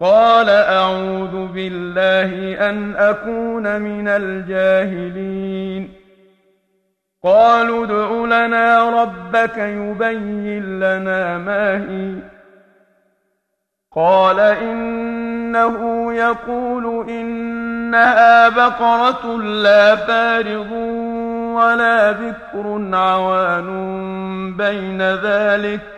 قال أعوذ بالله أن أكون من الجاهلين. قالوا ادع لنا ربك يبين لنا ما هي. قال إنه يقول إنها بقرة لا فارغ ولا بكر عوان بين ذلك.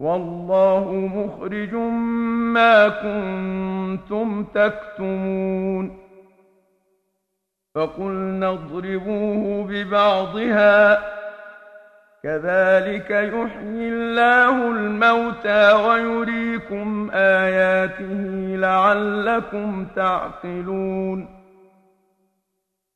والله مخرج ما كنتم تكتمون. فقلنا اضربوه ببعضها. كذلك يحيي الله الموتى ويريكم آياته لعلكم تعقلون.